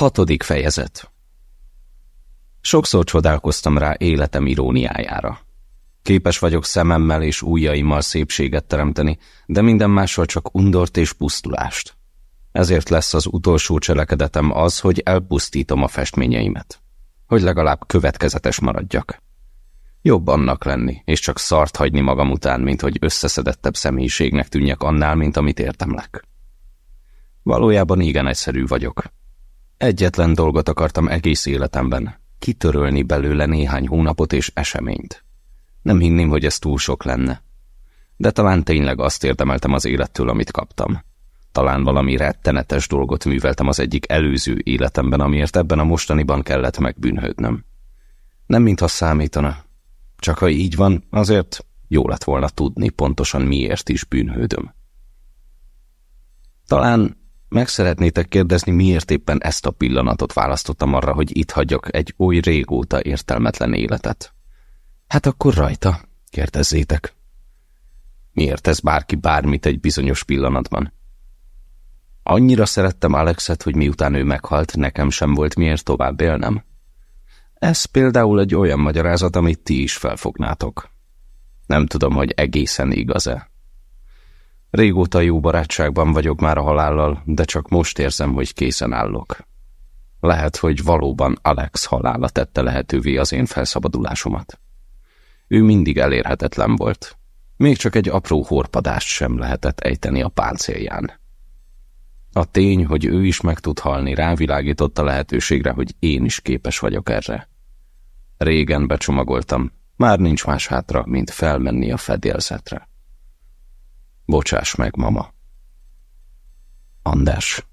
Hatodik fejezet Sokszor csodálkoztam rá életem iróniájára. Képes vagyok szememmel és ujjaimmal szépséget teremteni, de minden mással csak undort és pusztulást. Ezért lesz az utolsó cselekedetem az, hogy elpusztítom a festményeimet. Hogy legalább következetes maradjak. Jobb annak lenni, és csak szart hagyni magam után, mint hogy összeszedettebb személyiségnek tűnjek annál, mint amit értemlek. Valójában igen egyszerű vagyok. Egyetlen dolgot akartam egész életemben, kitörölni belőle néhány hónapot és eseményt. Nem hinném, hogy ez túl sok lenne. De talán tényleg azt érdemeltem az élettől, amit kaptam. Talán valami rettenetes dolgot műveltem az egyik előző életemben, amiért ebben a mostaniban kellett megbűnhődnöm. Nem mintha számítana. Csak ha így van, azért jó lett volna tudni pontosan miért is bűnhődöm. Talán meg szeretnétek kérdezni, miért éppen ezt a pillanatot választottam arra, hogy itt hagyjak egy oly régóta értelmetlen életet. Hát akkor rajta, kérdezzétek. Miért ez bárki bármit egy bizonyos pillanatban? Annyira szerettem Alexet, hogy miután ő meghalt, nekem sem volt miért tovább élnem. Ez például egy olyan magyarázat, amit ti is felfognátok. Nem tudom, hogy egészen igaz-e. Régóta jó barátságban vagyok már a halállal, de csak most érzem, hogy készen állok. Lehet, hogy valóban Alex halála tette lehetővé az én felszabadulásomat. Ő mindig elérhetetlen volt. Még csak egy apró horpadást sem lehetett ejteni a páncélján. A tény, hogy ő is meg tud halni, rávilágított a lehetőségre, hogy én is képes vagyok erre. Régen becsomagoltam, már nincs más hátra, mint felmenni a fedélzetre. Bocsáss meg, mama. András.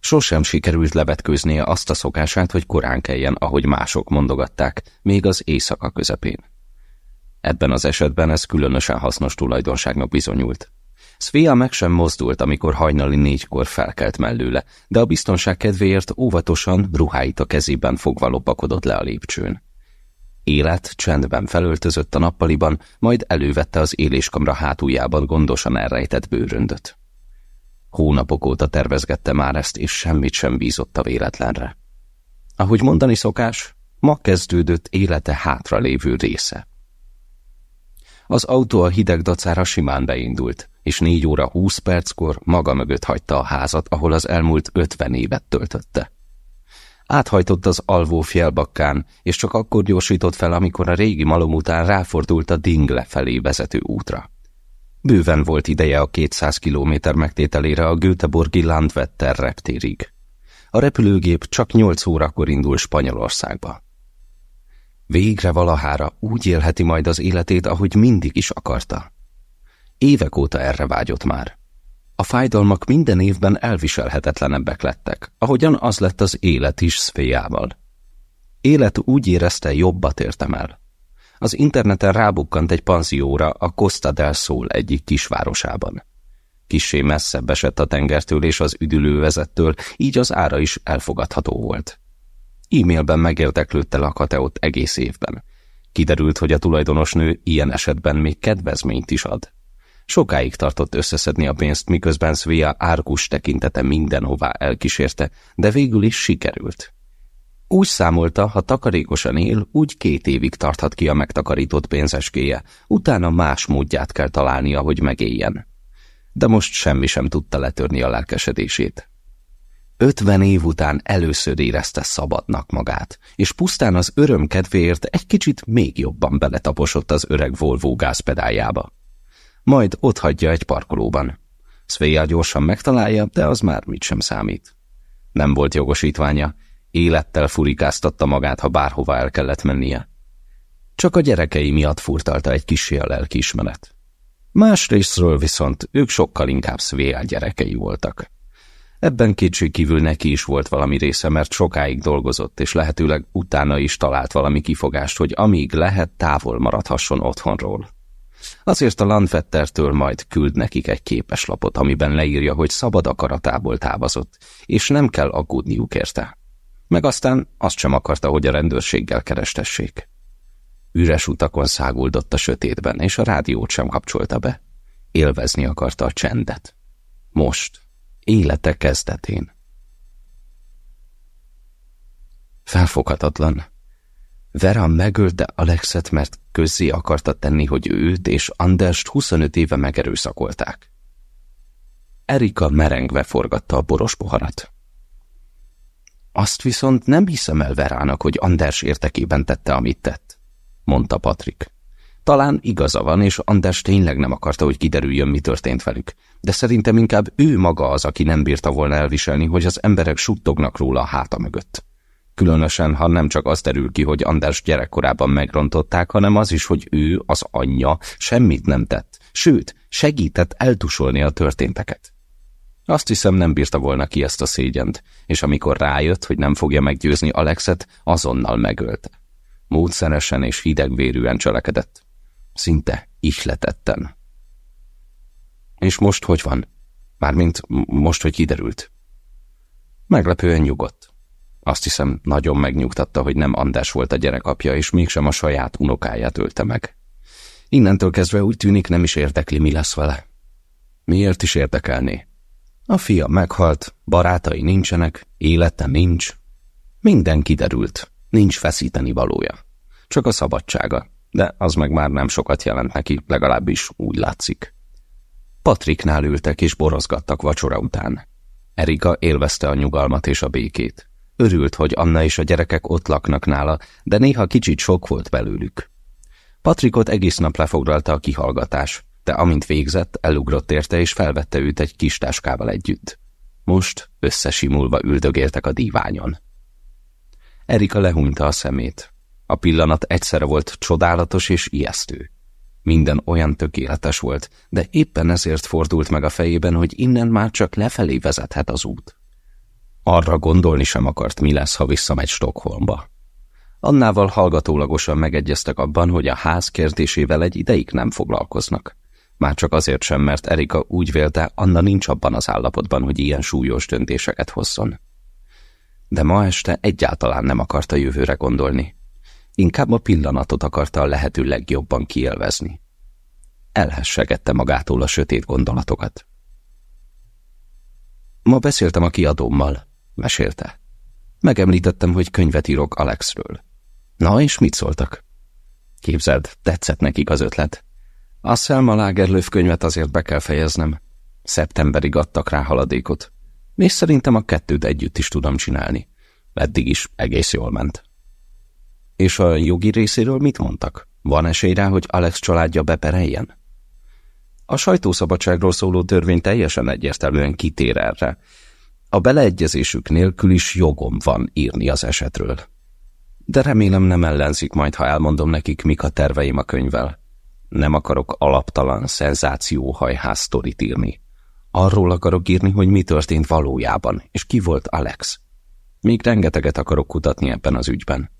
Sosem sikerült levetkőznie azt a szokását, hogy korán keljen, ahogy mások mondogatták, még az éjszaka közepén. Ebben az esetben ez különösen hasznos tulajdonságnak bizonyult. Svea meg sem mozdult, amikor hajnali négykor felkelt mellőle, de a biztonság kedvéért óvatosan, ruháit a kezében fogva lopakodott le a lépcsőn. Élet csendben felöltözött a nappaliban, majd elővette az éléskamra hátuljában gondosan elrejtett bőröndöt. Hónapok óta tervezgette már ezt, és semmit sem bízott a véletlenre. Ahogy mondani szokás, ma kezdődött élete hátra lévő része. Az autó a hideg dacára simán beindult, és négy óra húsz perckor maga mögött hagyta a házat, ahol az elmúlt ötven évet töltötte. Áthajtott az alvó fjellbakkán, és csak akkor gyorsított fel, amikor a régi malom után ráfordult a Dingle felé vezető útra. Bőven volt ideje a 200 kilométer megtételére a Göteborgi Landvetter reptérig. A repülőgép csak 8 órakor indul Spanyolországba. Végre valahára úgy élheti majd az életét, ahogy mindig is akarta. Évek óta erre vágyott már. Fájdalmak minden évben elviselhetetlenebbek lettek, ahogyan az lett az élet is szféjával. Élet úgy érezte, jobbat értem el. Az interneten rábukkant egy panzióra a Costa del Sol egyik kisvárosában. Kissé messzebb esett a tengertől és az üdülővezettől, így az ára is elfogadható volt. E-mailben megérdeklődte Lakateot egész évben. Kiderült, hogy a tulajdonosnő ilyen esetben még kedvezményt is ad. Sokáig tartott összeszedni a pénzt, miközben Svea árkus tekintete mindenhová elkísérte, de végül is sikerült. Úgy számolta, ha takarékosan él, úgy két évig tarthat ki a megtakarított pénzeskéje, utána más módját kell találnia, hogy megéljen. De most semmi sem tudta letörni a lelkesedését. Ötven év után először érezte szabadnak magát, és pusztán az öröm kedvéért egy kicsit még jobban beletaposott az öreg Volvo gázpedáljába majd ott hagyja egy parkolóban. Svea gyorsan megtalálja, de az már mit sem számít. Nem volt jogosítványa, élettel furikáztatta magát, ha bárhova el kellett mennie. Csak a gyerekei miatt furtalta egy kisé a lelkiismeret. Másrésztről viszont ők sokkal inkább Svea gyerekei voltak. Ebben kétség kívül neki is volt valami része, mert sokáig dolgozott, és lehetőleg utána is talált valami kifogást, hogy amíg lehet, távol maradhasson otthonról. Azért a Landvettertől majd küld nekik egy képeslapot, amiben leírja, hogy szabad akaratából távozott, és nem kell aggódniuk érte. Meg aztán azt sem akarta, hogy a rendőrséggel kerestessék. Üres utakon száguldott a sötétben, és a rádiót sem kapcsolta be. Élvezni akarta a csendet. Most, élete kezdetén. Felfoghatatlan. Vera megölte Alexet, mert közzé akarta tenni, hogy őt és Anderst 25 éve megerőszakolták. Erika merengve forgatta a boros poharat. Azt viszont nem hiszem el Verának, hogy Anders értekében tette, amit tett, mondta Patrik. Talán igaza van, és Anders tényleg nem akarta, hogy kiderüljön, mi történt velük, de szerintem inkább ő maga az, aki nem bírta volna elviselni, hogy az emberek suttognak róla a háta mögött. Különösen, ha nem csak az derül ki, hogy Anders gyerekkorában megrontották, hanem az is, hogy ő, az anyja, semmit nem tett, sőt, segített eltusolni a történteket. Azt hiszem, nem bírta volna ki ezt a szégyent, és amikor rájött, hogy nem fogja meggyőzni Alexet, azonnal megölte. Módszeresen és hidegvérűen cselekedett. Szinte ihletetten. És most hogy van? Mármint most, hogy kiderült. Meglepően nyugodt. Azt hiszem, nagyon megnyugtatta, hogy nem Andás volt a gyerekapja, és mégsem a saját unokáját ölte meg. Innentől kezdve úgy tűnik, nem is érdekli, mi lesz vele. Miért is érdekelné? A fia meghalt, barátai nincsenek, élete nincs. Minden kiderült, nincs feszíteni valója. Csak a szabadsága, de az meg már nem sokat jelent neki, legalábbis úgy látszik. Patriknál ültek és borozgattak vacsora után. Erika élvezte a nyugalmat és a békét. Örült, hogy Anna és a gyerekek ott laknak nála, de néha kicsit sok volt belőlük. Patrikot egész nap lefoglalta a kihallgatás, de amint végzett, elugrott érte és felvette őt egy kis táskával együtt. Most összesimulva üldögéltek a díványon. Erika lehúnyta a szemét. A pillanat egyszerre volt csodálatos és ijesztő. Minden olyan tökéletes volt, de éppen ezért fordult meg a fejében, hogy innen már csak lefelé vezethet az út. Arra gondolni sem akart, mi lesz, ha visszamegy Stockholmba. Annával hallgatólagosan megegyeztek abban, hogy a ház kérdésével egy ideig nem foglalkoznak. Már csak azért sem, mert Erika úgy vélte, Anna nincs abban az állapotban, hogy ilyen súlyos döntéseket hozzon. De ma este egyáltalán nem akarta jövőre gondolni. Inkább a pillanatot akarta a lehető legjobban kielvezni. Elhessegette magától a sötét gondolatokat. Ma beszéltem a kiadómmal, mesélte. Megemlítettem, hogy könyvet írok Alexről. Na, és mit szóltak? Képzeld, tetszett nekik az ötlet. A Selma Lagerlöf könyvet azért be kell fejeznem. Szeptemberig adtak rá haladékot. És szerintem a kettőt együtt is tudom csinálni. Eddig is egész jól ment. És a jogi részéről mit mondtak? Van esély rá, hogy Alex családja bepereljen? A sajtószabadságról szóló törvény teljesen egyértelműen kitér erre. A beleegyezésük nélkül is jogom van írni az esetről. De remélem nem ellenzik majd, ha elmondom nekik, mik a terveim a könyvvel. Nem akarok alaptalan szenzációhajház sztorit írni. Arról akarok írni, hogy mi történt valójában, és ki volt Alex. Még rengeteget akarok kutatni ebben az ügyben.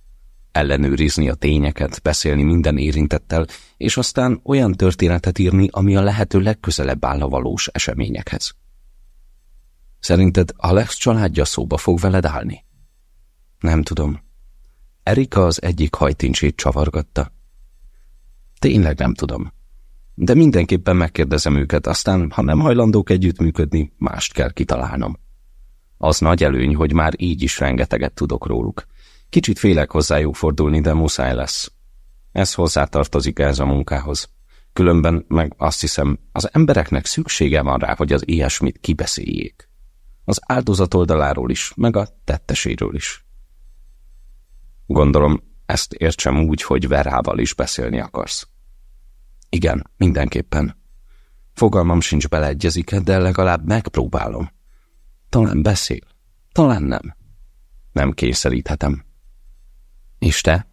Ellenőrizni a tényeket, beszélni minden érintettel, és aztán olyan történetet írni, ami a lehető legközelebb áll a valós eseményekhez. Szerinted Alex családja szóba fog veled állni? Nem tudom. Erika az egyik hajtincsét csavargatta. Tényleg nem tudom. De mindenképpen megkérdezem őket, aztán, ha nem hajlandók együttműködni, mást kell kitalálnom. Az nagy előny, hogy már így is rengeteget tudok róluk. Kicsit félek hozzájuk fordulni, de muszáj lesz. Ez hozzátartozik ez a munkához. Különben meg azt hiszem, az embereknek szüksége van rá, hogy az ilyesmit kibeszéljék. Az áldozat oldaláról is, meg a tetteséről is. Gondolom, ezt értsem úgy, hogy Verával is beszélni akarsz. Igen, mindenképpen. Fogalmam sincs beleegyezik de legalább megpróbálom. Talán beszél, talán nem. Nem kényszeríthetem. És te?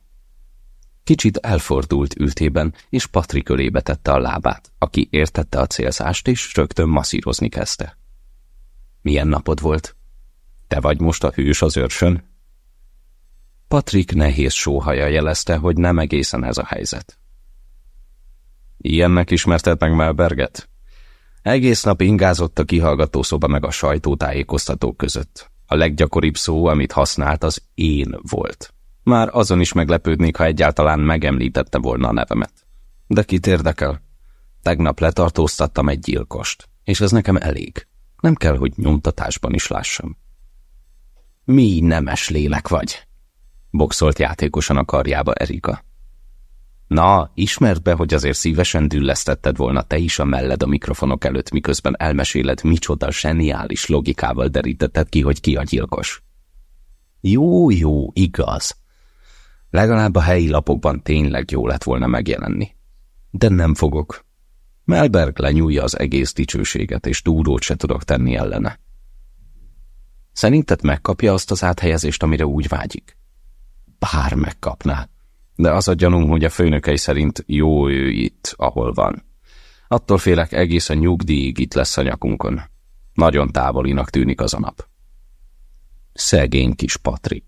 Kicsit elfordult ültében, és Patrik ölébe tette a lábát, aki értette a célzást, és rögtön masszírozni kezdte. Milyen napod volt? Te vagy most a hős az őrsön? Patrik nehéz sóhaja jelezte, hogy nem egészen ez a helyzet. Ilyennek ismerted meg Melberget? Egész nap ingázott a kihallgatószoba meg a sajtótájékoztatók között. A leggyakoribb szó, amit használt, az én volt. Már azon is meglepődnék, ha egyáltalán megemlítette volna a nevemet. De kit érdekel? Tegnap letartóztattam egy gyilkost, és ez nekem elég. Nem kell, hogy nyomtatásban is lássam. Mi nemes lélek vagy? Boxolt játékosan a karjába Erika. Na, ismerd be, hogy azért szívesen düllesztetted volna te is a melled a mikrofonok előtt, miközben elmeséled, micsoda zseniális logikával derítetted ki, hogy ki a gyilkos. Jó, jó, igaz. Legalább a helyi lapokban tényleg jó lett volna megjelenni. De nem fogok. Melberg lenyúlja az egész dicsőséget, és túrót se tudok tenni ellene. Szerinted megkapja azt az áthelyezést, amire úgy vágyik? Bár megkapná. De az a gyanúm, hogy a főnökei szerint jó ő itt, ahol van. Attól félek egészen nyugdíjig itt lesz a nyakunkon. Nagyon távolinak tűnik az a nap. Szegény kis Patrik.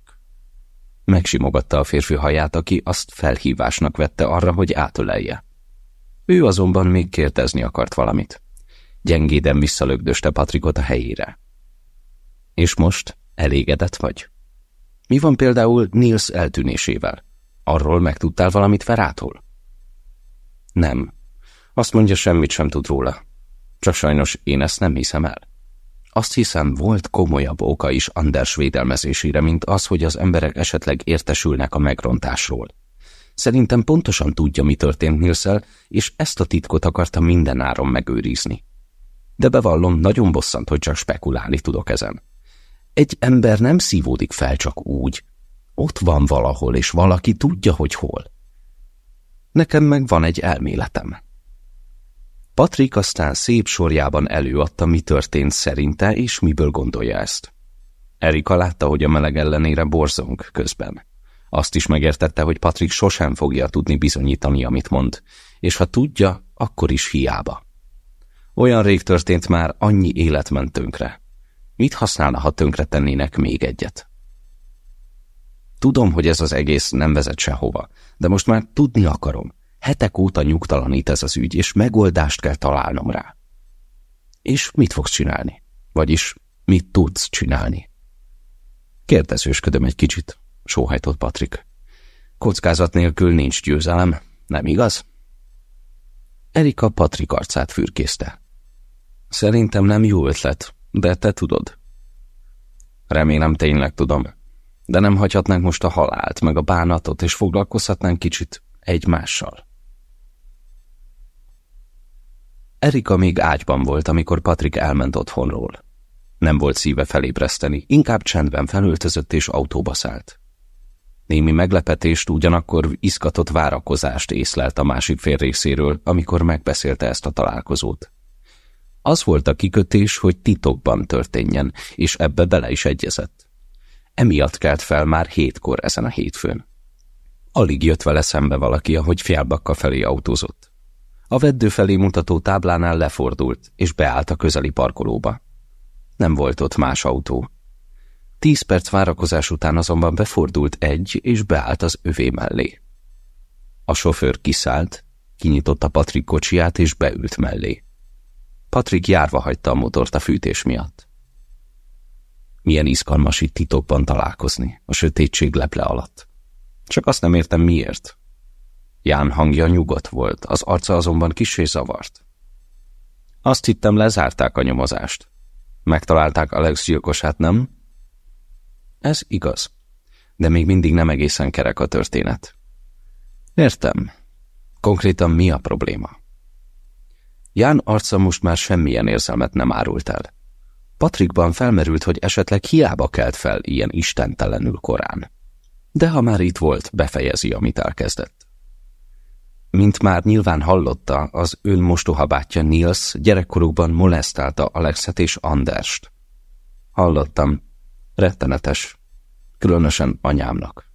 Megsimogatta a férfi haját, aki azt felhívásnak vette arra, hogy átölelje. Ő azonban még kérdezni akart valamit. Gyengéden visszalögdöste Patrikot a helyére. És most elégedett vagy? Mi van például Nils eltűnésével? Arról megtudtál valamit Ferától? Nem. Azt mondja, semmit sem tud róla. Csak sajnos én ezt nem hiszem el. Azt hiszem, volt komolyabb oka is Anders védelmezésére, mint az, hogy az emberek esetleg értesülnek a megrontásról. Szerintem pontosan tudja, mi történt Nilszel, és ezt a titkot akarta minden áron megőrizni. De bevallom, nagyon bosszant, hogy csak spekulálni tudok ezen. Egy ember nem szívódik fel csak úgy. Ott van valahol, és valaki tudja, hogy hol. Nekem meg van egy elméletem. Patrik aztán szép sorjában előadta, mi történt szerinte, és miből gondolja ezt. Erika látta, hogy a meleg ellenére borzong közben. Azt is megértette, hogy Patrik sosem fogja tudni bizonyítani, amit mond, és ha tudja, akkor is hiába. Olyan rég történt már, annyi élet ment tönkre. Mit használna, ha tönkre tennének még egyet? Tudom, hogy ez az egész nem vezet sehova, de most már tudni akarom. Hetek óta nyugtalanít ez az ügy, és megoldást kell találnom rá. És mit fogsz csinálni? Vagyis mit tudsz csinálni? Kérdezősködöm egy kicsit, sóhajtott Patrik. Kockázat nélkül nincs győzelem, nem igaz? Erika Patrik arcát fürkészte. Szerintem nem jó ötlet, de te tudod. Remélem tényleg tudom. De nem hagyhatnánk most a halált, meg a bánatot, és foglalkozhatnánk kicsit egymással. Erika még ágyban volt, amikor Patrik elment otthonról. Nem volt szíve felébreszteni, inkább csendben felöltözött és autóba szállt. Némi meglepetést, ugyanakkor izgatott várakozást észlelt a másik fél részéről, amikor megbeszélte ezt a találkozót. Az volt a kikötés, hogy titokban történjen, és ebbe bele is egyezett. Emiatt kelt fel már hétkor ezen a hétfőn. Alig jött vele szembe valaki, ahogy Fjálbakka felé autózott. A veddő felé mutató táblánál lefordult, és beállt a közeli parkolóba. Nem volt ott más autó. Tíz perc várakozás után azonban befordult egy, és beállt az övé mellé. A sofőr kiszállt, kinyitotta Patrik kocsiját, és beült mellé. Patrik járva hagyta a motort a fűtés miatt. Milyen izgalmas itt titokban találkozni, a sötétség leple alatt. Csak azt nem értem miért. Ján hangja nyugodt volt, az arca azonban kisé zavart. Azt hittem, lezárták a nyomozást. Megtalálták Alex gyilkosát, nem? Ez igaz, de még mindig nem egészen kerek a történet. Értem. Konkrétan mi a probléma? Ján arca most már semmilyen érzelmet nem árult el. Patrikban felmerült, hogy esetleg hiába kelt fel ilyen istentelenül korán. De ha már itt volt, befejezi, amit elkezdett. Mint már nyilván hallotta, az ön mostoha bátyja Nils gyerekkorukban molesztálta Alexet és Anderst. Hallottam. Rettenetes. Különösen anyámnak.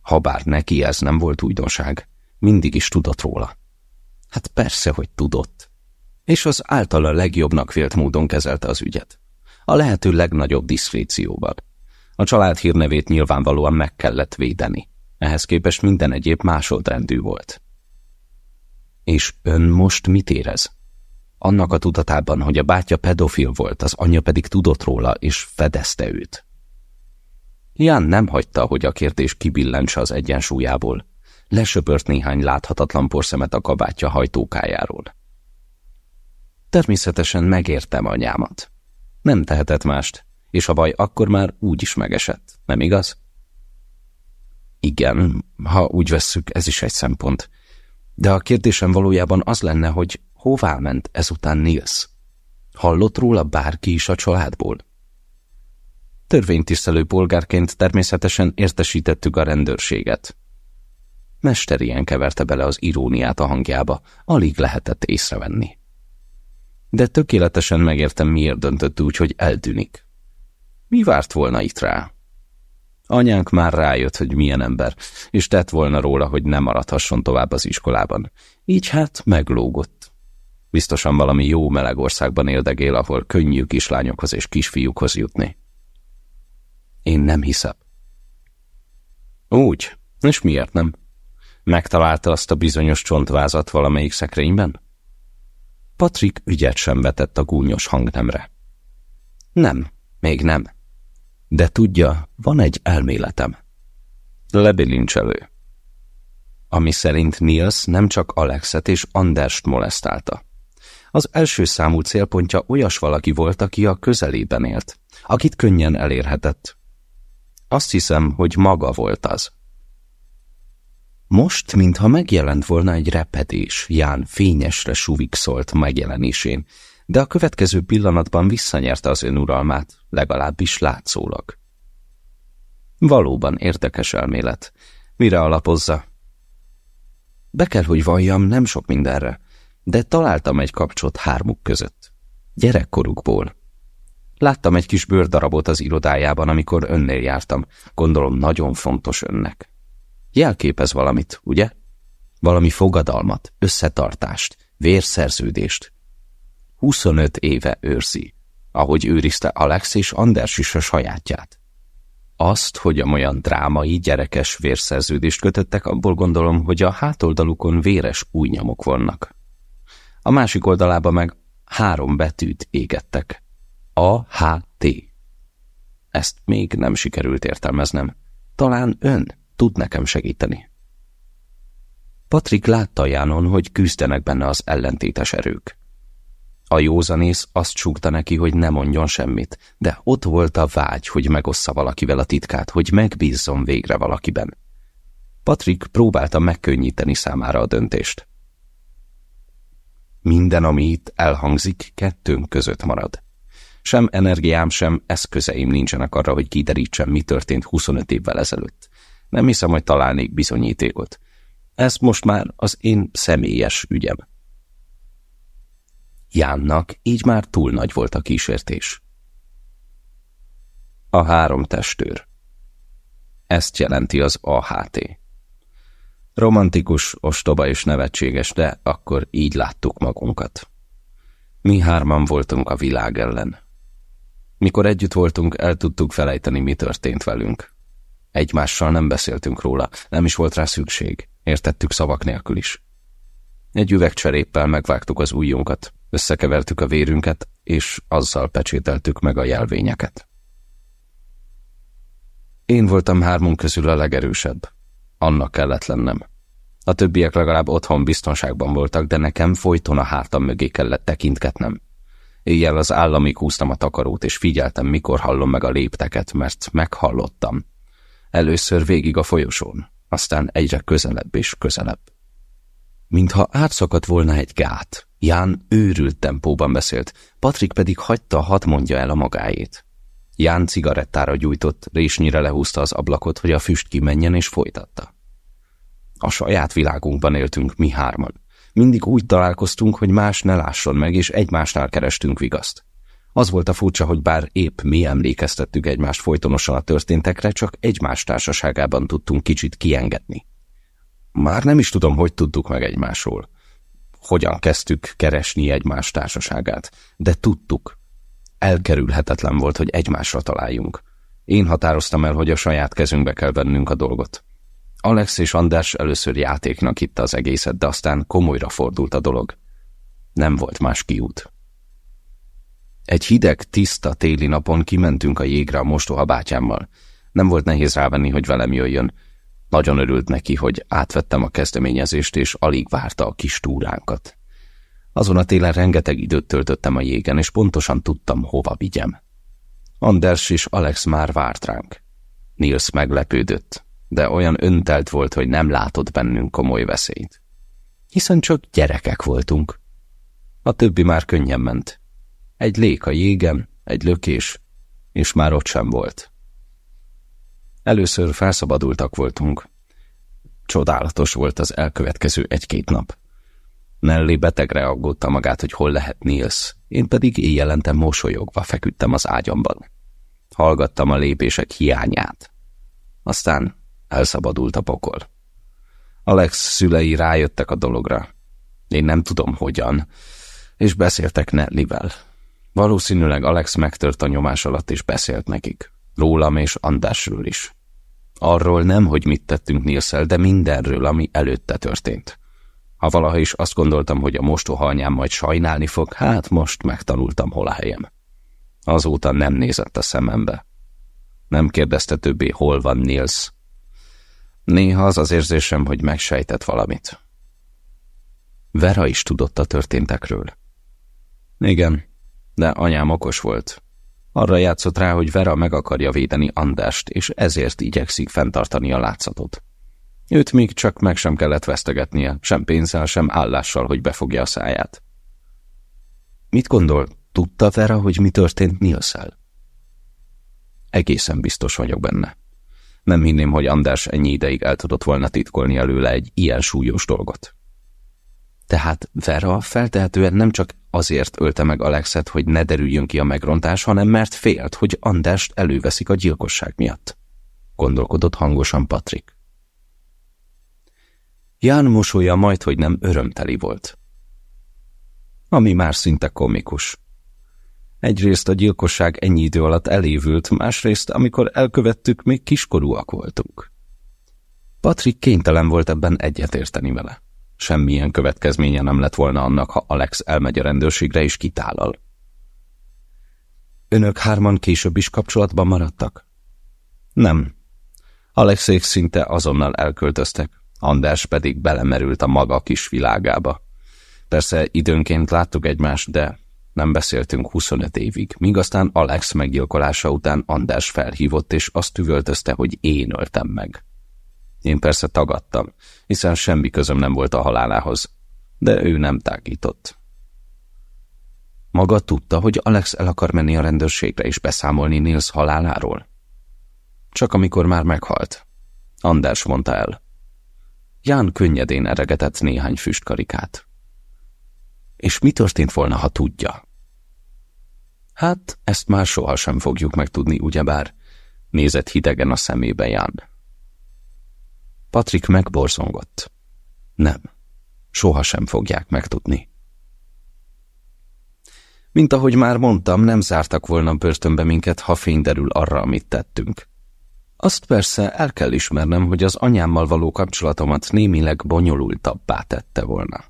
Habár neki ez nem volt újdonság, mindig is tudott róla. Hát persze, hogy tudott. És az általa legjobbnak vélt módon kezelte az ügyet. A lehető legnagyobb diszkrécióval. A család hírnevét nyilvánvalóan meg kellett védeni. Ehhez képest minden egyéb másodrendű volt. És ön most mit érez? Annak a tudatában, hogy a bátyja pedofil volt, az anyja pedig tudott róla, és fedezte őt. Ján nem hagyta, hogy a kérdés kibillentse az egyensúlyából. Lesöpört néhány láthatatlan porszemet a kabátja hajtókájáról. Természetesen megértem anyámat. Nem tehetett mást, és a baj akkor már úgy is megesett, nem igaz? Igen, ha úgy vesszük, ez is egy szempont. De a kérdésem valójában az lenne, hogy hová ment ezután Nils? Hallott róla bárki is a családból? Törvénytisztelő polgárként természetesen értesítettük a rendőrséget. Mester ilyen keverte bele az iróniát a hangjába, alig lehetett észrevenni. De tökéletesen megértem, miért döntött úgy, hogy eltűnik. Mi várt volna itt rá? Anyánk már rájött, hogy milyen ember, és tett volna róla, hogy nem maradhasson tovább az iskolában. Így hát meglógott. Biztosan valami jó meleg országban éldegél, ahol könnyű kislányokhoz és kisfiúkhoz jutni. Én nem hiszem. Úgy, és miért nem? Megtalálta azt a bizonyos csontvázat valamelyik szekrényben? Patrik ügyet sem vetett a gúnyos hangnemre. Nem, még nem. De tudja, van egy elméletem. Lebilincselő. Ami szerint Niels nem csak Alexet és Anderst molesztálta. Az első számú célpontja olyas valaki volt, aki a közelében élt, akit könnyen elérhetett. Azt hiszem, hogy maga volt az. Most, mintha megjelent volna egy repedés, Ján fényesre szólt megjelenésén, de a következő pillanatban visszanyerte az önuralmát, legalábbis látszólag. Valóban érdekes elmélet. Mire alapozza? Be kell, hogy valljam, nem sok mindenre, de találtam egy kapcsot hármuk között. Gyerekkorukból. Láttam egy kis bőrdarabot az irodájában, amikor önnél jártam. Gondolom nagyon fontos önnek. Jelképez valamit, ugye? Valami fogadalmat, összetartást, vérszerződést. 25 éve őrzi, ahogy őrizte Alex és Anders is a sajátját. Azt, hogy olyan drámai, gyerekes vérszerződést kötöttek, abból gondolom, hogy a hátoldalukon véres új nyomok vannak. A másik oldalába meg három betűt égettek. A-H-T. Ezt még nem sikerült értelmeznem. Talán ön tud nekem segíteni. Patrik látta Jánon, hogy küzdenek benne az ellentétes erők. A józanész azt súgta neki, hogy ne mondjon semmit, de ott volt a vágy, hogy megossza valakivel a titkát, hogy megbízzon végre valakiben. Patrik próbálta megkönnyíteni számára a döntést. Minden, ami itt elhangzik, kettőnk között marad. Sem energiám, sem eszközeim nincsenek arra, hogy kiderítsem, mi történt 25 évvel ezelőtt. Nem hiszem, hogy találnék bizonyítékot. Ez most már az én személyes ügyem. Jánnak így már túl nagy volt a kísértés. A három testőr. Ezt jelenti az AHT. Romantikus, ostoba és nevetséges, de akkor így láttuk magunkat. Mi hárman voltunk a világ ellen. Mikor együtt voltunk, el tudtuk felejteni, mi történt velünk. Egymással nem beszéltünk róla, nem is volt rá szükség, értettük szavak nélkül is. Egy üvegcseréppel megvágtuk az ujjunkat, összekevertük a vérünket, és azzal pecsételtük meg a jelvényeket. Én voltam hármunk közül a legerősebb. Annak kellett lennem. A többiek legalább otthon biztonságban voltak, de nekem folyton a hátam mögé kellett tekintgetnem. Éjjel az államig húztam a takarót, és figyeltem, mikor hallom meg a lépteket, mert meghallottam. Először végig a folyosón, aztán egyre közelebb és közelebb. Mintha átszakadt volna egy gát, Ján őrült tempóban beszélt, Patrik pedig hagyta, hat mondja el a magáét. Ján cigarettára gyújtott, résnyire lehúzta az ablakot, hogy a füst kimenjen, és folytatta. A saját világunkban éltünk mi hárman. Mindig úgy találkoztunk, hogy más ne lásson meg, és egymásnál kerestünk vigaszt. Az volt a furcsa, hogy bár épp mi emlékeztettük egymást folytonosan a történtekre, csak egymás társaságában tudtunk kicsit kiengedni. Már nem is tudom, hogy tudtuk meg egymásról. Hogyan kezdtük keresni egymás társaságát, de tudtuk. Elkerülhetetlen volt, hogy egymásra találjunk. Én határoztam el, hogy a saját kezünkbe kell vennünk a dolgot. Alex és Anders először játéknak hitte az egészet, de aztán komolyra fordult a dolog. Nem volt más kiút. Egy hideg, tiszta téli napon kimentünk a jégre a mostoha bátyámmal. Nem volt nehéz rávenni, hogy velem jöjjön. Nagyon örült neki, hogy átvettem a kezdeményezést, és alig várta a kis túránkat. Azon a télen rengeteg időt töltöttem a jégen, és pontosan tudtam, hova vigyem. Anders és Alex már várt ránk. Nils meglepődött. de olyan öntelt volt, hogy nem látott bennünk komoly veszélyt. Hiszen csak gyerekek voltunk. A többi már könnyen ment. Egy lék a jégen, egy lökés, és már ott sem volt. Először felszabadultak voltunk. Csodálatos volt az elkövetkező egy-két nap. Nelly betegre aggódta magát, hogy hol lehet Nils, én pedig éjjelente mosolyogva feküdtem az ágyamban. Hallgattam a lépések hiányát. Aztán elszabadult a pokol. Alex szülei rájöttek a dologra. Én nem tudom hogyan, és beszéltek Nellivel. Valószínűleg Alex megtört a nyomás alatt, és beszélt nekik. Rólam és Andásról is. Arról nem, hogy mit tettünk Nilszel, de mindenről, ami előtte történt. Ha valaha is azt gondoltam, hogy a mostoha anyám majd sajnálni fog, hát most megtanultam, hol a helyem. Azóta nem nézett a szemembe. Nem kérdezte többé, hol van Nils. Néha az az érzésem, hogy megsejtett valamit. Vera is tudott a történtekről. Igen, de anyám okos volt. Arra játszott rá, hogy Vera meg akarja védeni Andást, és ezért igyekszik fenntartani a látszatot. Őt még csak meg sem kellett vesztegetnie, sem pénzzel, sem állással, hogy befogja a száját. Mit gondol, tudta Vera, hogy mi történt Nilszel? Egészen biztos vagyok benne. Nem hinném, hogy András ennyi ideig el tudott volna titkolni előle egy ilyen súlyos dolgot. Tehát Vera feltehetően nem csak azért ölte meg Alexet, hogy ne derüljön ki a megrontás, hanem mert félt, hogy Andrást előveszik a gyilkosság miatt. Gondolkodott hangosan Patrik. Ján mosolya majd, hogy nem örömteli volt. Ami már szinte komikus. Egyrészt a gyilkosság ennyi idő alatt elévült, másrészt, amikor elkövettük, még kiskorúak voltunk. Patrik kénytelen volt ebben egyetérteni vele. Semmilyen következménye nem lett volna annak, ha Alex elmegy a rendőrségre és kitálal. Önök hárman később is kapcsolatban maradtak? Nem. Alexék szinte azonnal elköltöztek, András pedig belemerült a maga kis világába. Persze időnként láttuk egymást, de nem beszéltünk 25 évig, míg aztán Alex meggyilkolása után András felhívott, és azt üvöltözte, hogy én öltem meg. Én persze tagadtam, hiszen semmi közöm nem volt a halálához, de ő nem tágított. Maga tudta, hogy Alex el akar menni a rendőrségre és beszámolni Nils haláláról? Csak amikor már meghalt. András mondta el. Ján könnyedén eregetett néhány füstkarikát. És mi történt volna, ha tudja? Hát, ezt már sohasem fogjuk megtudni, ugyebár, nézett hidegen a szemébe Ján. Patrik megborzongott. Nem, sohasem fogják megtudni. Mint ahogy már mondtam, nem zártak volna börtönbe minket, ha fény derül arra, amit tettünk. Azt persze el kell ismernem, hogy az anyámmal való kapcsolatomat némileg bonyolultabbá tette volna.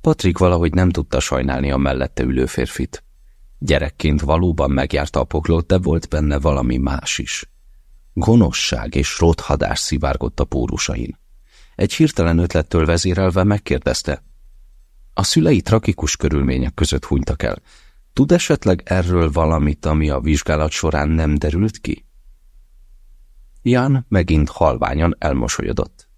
Patrik valahogy nem tudta sajnálni a mellette ülő férfit. Gyerekként valóban megjárta a poklót, de volt benne valami más is. Gonosság és rothadás szivárgott a pórusain. Egy hirtelen ötlettől vezérelve megkérdezte. A szülei tragikus körülmények között hunytak el. Tud esetleg erről valamit, ami a vizsgálat során nem derült ki? Jan megint halványan elmosolyodott.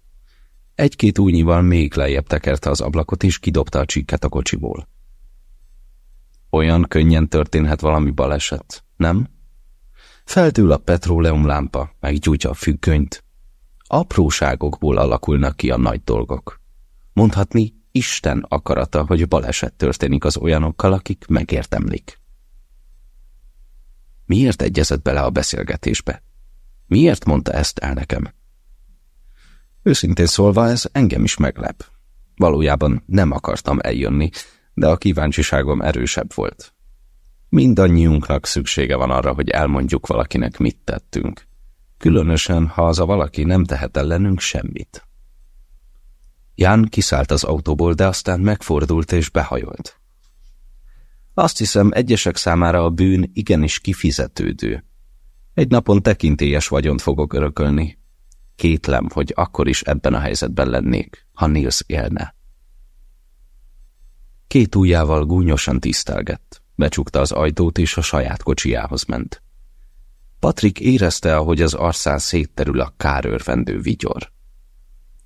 Egy-két újnyival még lejjebb tekerte az ablakot, és kidobta a csikket a kocsiból. Olyan könnyen történhet valami baleset, nem? Feltől a petróleumlámpa, meggyújtja a függönyt. Apróságokból alakulnak ki a nagy dolgok. Mondhatni, Isten akarata, hogy baleset történik az olyanokkal, akik megértemlik. Miért egyezett bele a beszélgetésbe? Miért mondta ezt el nekem? Őszintén szólva, ez engem is meglep. Valójában nem akartam eljönni, de a kíváncsiságom erősebb volt. Mindannyiunknak szüksége van arra, hogy elmondjuk valakinek, mit tettünk. Különösen, ha az a valaki nem tehet ellenünk semmit. Ján kiszállt az autóból, de aztán megfordult és behajolt. Azt hiszem, egyesek számára a bűn igenis kifizetődő. Egy napon tekintélyes vagyont fogok örökölni. Kétlem, hogy akkor is ebben a helyzetben lennék, ha Nils élne. Két ujjával gúnyosan tisztelgett. Becsukta az ajtót, és a saját kocsijához ment. Patrik érezte, ahogy az arszán szétterül a kárőrvendő vigyor.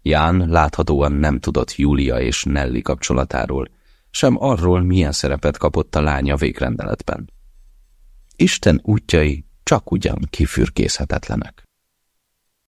Ján láthatóan nem tudott Júlia és Nelly kapcsolatáról, sem arról, milyen szerepet kapott a lánya végrendeletben. Isten útjai csak ugyan kifürkészhetetlenek.